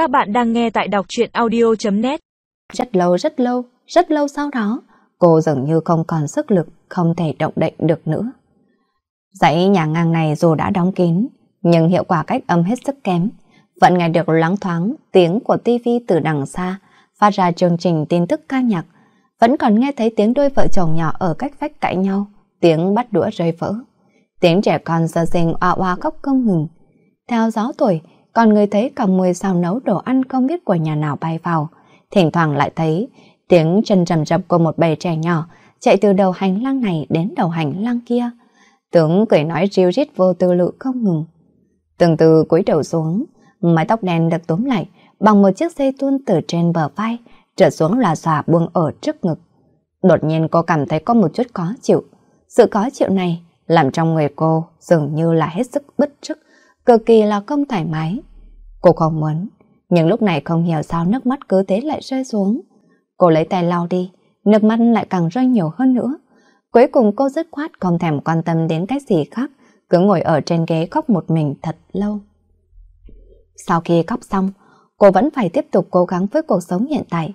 Các bạn đang nghe tại đọc truyện audio.net Rất lâu, rất lâu, rất lâu sau đó, cô dường như không còn sức lực, không thể động đậy được nữa. Dãy nhà ngang này dù đã đóng kín, nhưng hiệu quả cách âm hết sức kém. Vẫn nghe được lắng thoáng tiếng của tivi từ đằng xa, phát ra chương trình tin tức ca nhạc. Vẫn còn nghe thấy tiếng đôi vợ chồng nhỏ ở cách vách cãi nhau, tiếng bắt đũa rơi vỡ. Tiếng trẻ con sơ sinh oa oa khóc không ngừng. Theo gió tuổi, còn người thấy cả mùi xào nấu đồ ăn không biết của nhà nào bay vào. Thỉnh thoảng lại thấy tiếng chân rầm rập của một bầy trẻ nhỏ chạy từ đầu hành lang này đến đầu hành lang kia. Tướng cười nói riêu rít vô tư lự không ngừng. Từng từ cúi đầu xuống, mái tóc đen được túm lại bằng một chiếc dây tuôn từ trên bờ vai, trở xuống là xòa buông ở trước ngực. Đột nhiên cô cảm thấy có một chút khó chịu. Sự khó chịu này làm trong người cô dường như là hết sức bất chức cực kỳ là không thoải mái. Cô không muốn, nhưng lúc này không hiểu sao nước mắt cứ thế lại rơi xuống. Cô lấy tay lau đi, nước mắt lại càng rơi nhiều hơn nữa. Cuối cùng cô dứt khoát không thèm quan tâm đến cái gì khác, cứ ngồi ở trên ghế khóc một mình thật lâu. Sau khi khóc xong, cô vẫn phải tiếp tục cố gắng với cuộc sống hiện tại.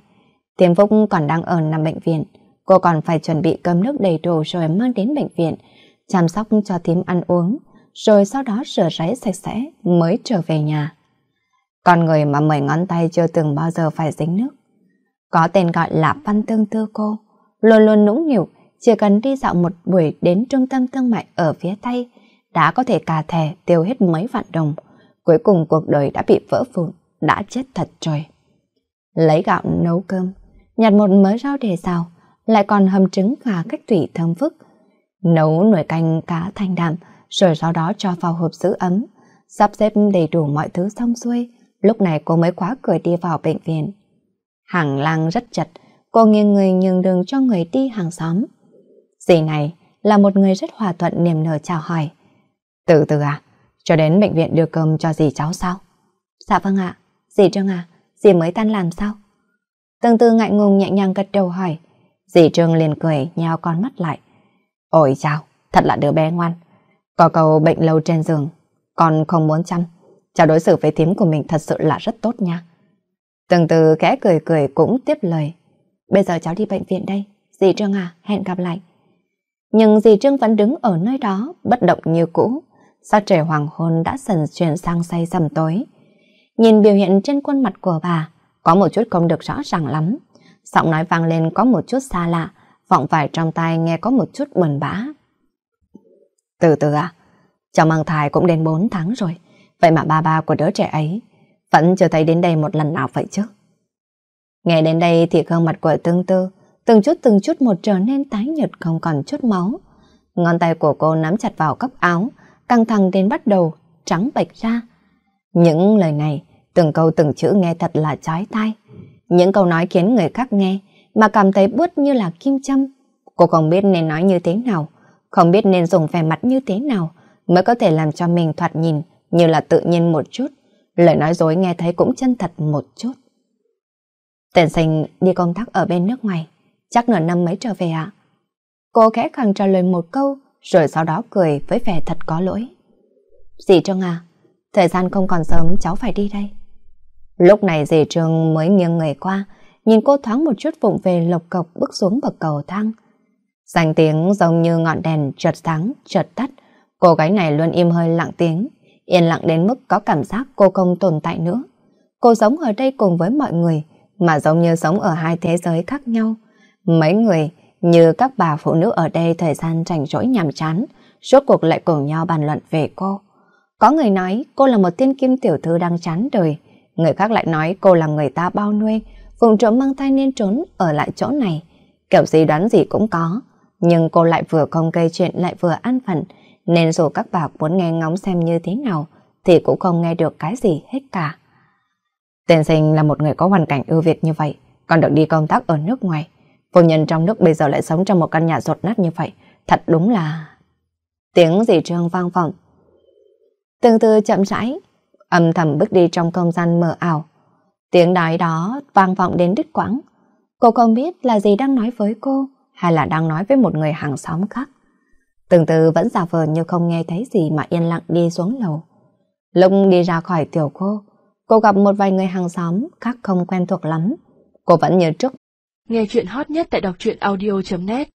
Tiêm Phúc còn đang ở nằm bệnh viện, cô còn phải chuẩn bị cơm nước đầy đủ rồi mang đến bệnh viện, chăm sóc cho thím ăn uống, rồi sau đó rửa ráy sạch sẽ mới trở về nhà. Con người mà mười ngón tay chưa từng bao giờ phải dính nước. Có tên gọi là Văn Tương Tư cô, luôn luôn nũng nịu, chỉ cần đi dạo một buổi đến trung tâm thương mại ở phía Tây, đã có thể cà thẻ tiêu hết mấy vạn đồng. Cuối cùng cuộc đời đã bị vỡ vụn, đã chết thật rồi. Lấy gạo nấu cơm, nhặt một mớ rau để xào, lại còn hầm trứng gà cách thủy thơm phức. Nấu nồi canh cá thanh đạm, rồi sau đó cho vào hộp giữ ấm. Sắp xếp đầy đủ mọi thứ xong xuôi, lúc này cô mới khóa cửa đi vào bệnh viện. Hàng lang rất chật, cô nghiêng người nhường đường cho người đi hàng xóm. Dì này là một người rất hòa thuận niềm nở chào hỏi. Từ từ à, cho đến bệnh viện đưa cơm cho dì cháu sao? Dạ vâng ạ, dì Trương à, dì mới tan làm sao? Tương tư ngại ngùng nhẹ nhàng gật đầu hỏi. Dì Trương liền cười, nhào con mắt lại. Ôi chào, thật là đứa bé ngoan. Có cầu bệnh lâu trên giường, con không muốn chăm. Cháu đối xử với thím của mình thật sự là rất tốt nha. Từng từ khẽ cười cười cũng tiếp lời. Bây giờ cháu đi bệnh viện đây. Dì Trương à, hẹn gặp lại. Nhưng dì Trương vẫn đứng ở nơi đó, bất động như cũ. Sao trời hoàng hôn đã dần chuyển sang say sầm tối. Nhìn biểu hiện trên khuôn mặt của bà, có một chút không được rõ ràng lắm. Giọng nói vang lên có một chút xa lạ, vọng vải trong tai nghe có một chút buồn bã. Từ từ à, cháu mang thai cũng đến 4 tháng rồi. Vậy mà ba ba của đứa trẻ ấy vẫn chưa thấy đến đây một lần nào vậy chứ. Nghe đến đây thì gương mặt của tương tư từng chút từng chút một trở nên tái nhợt không còn chút máu. Ngón tay của cô nắm chặt vào cốc áo, căng thẳng đến bắt đầu trắng bệch ra. Những lời này, từng câu từng chữ nghe thật là trái tai. Những câu nói khiến người khác nghe mà cảm thấy buốt như là kim châm. Cô không biết nên nói như thế nào, không biết nên dùng vẻ mặt như thế nào mới có thể làm cho mình thoạt nhìn như là tự nhiên một chút. Lời nói dối nghe thấy cũng chân thật một chút. tần sinh đi công tác ở bên nước ngoài, chắc nửa năm mới trở về ạ. Cô khẽ khàng trả lời một câu, rồi sau đó cười với vẻ thật có lỗi. Dì Trương à, thời gian không còn sớm cháu phải đi đây. Lúc này dì Trương mới nghiêng người qua, nhìn cô thoáng một chút vụng về lộc cộc bước xuống bậc cầu thang. Danh tiếng giống như ngọn đèn chợt sáng, chợt tắt. Cô gái này luôn im hơi lặng tiếng, yên lặng đến mức có cảm giác cô không tồn tại nữa. Cô sống ở đây cùng với mọi người, mà giống như sống ở hai thế giới khác nhau. Mấy người, như các bà phụ nữ ở đây thời gian rảnh rỗi nhàm chán, rốt cuộc lại cùng nhau bàn luận về cô. Có người nói cô là một tiên kim tiểu thư đang chán đời, người khác lại nói cô là người ta bao nuôi, vùng trộm mang thai nên trốn ở lại chỗ này. Kiểu gì đoán gì cũng có, nhưng cô lại vừa không gây chuyện lại vừa an phận, nên dù các bà muốn nghe ngóng xem như thế nào, thì cũng không nghe được cái gì hết cả. Tên sinh là một người có hoàn cảnh ưu việt như vậy, còn được đi công tác ở nước ngoài. Phu nhân trong nước bây giờ lại sống trong một căn nhà rột nát như vậy, thật đúng là... Tiếng dì trương vang vọng. Từng từ chậm rãi, âm thầm bước đi trong không gian mờ ảo. Tiếng nói đó vang vọng đến đứt quãng. Cô không biết là gì đang nói với cô, hay là đang nói với một người hàng xóm khác. Từng từ vẫn giả vờ như không nghe thấy gì mà yên lặng đi xuống lầu. Lúc đi ra khỏi tiểu cô, Cô gặp một vài người hàng xóm khác không quen thuộc lắm. Cô vẫn nhớ trước. Nghe chuyện hot nhất tại đọc truyện audio.net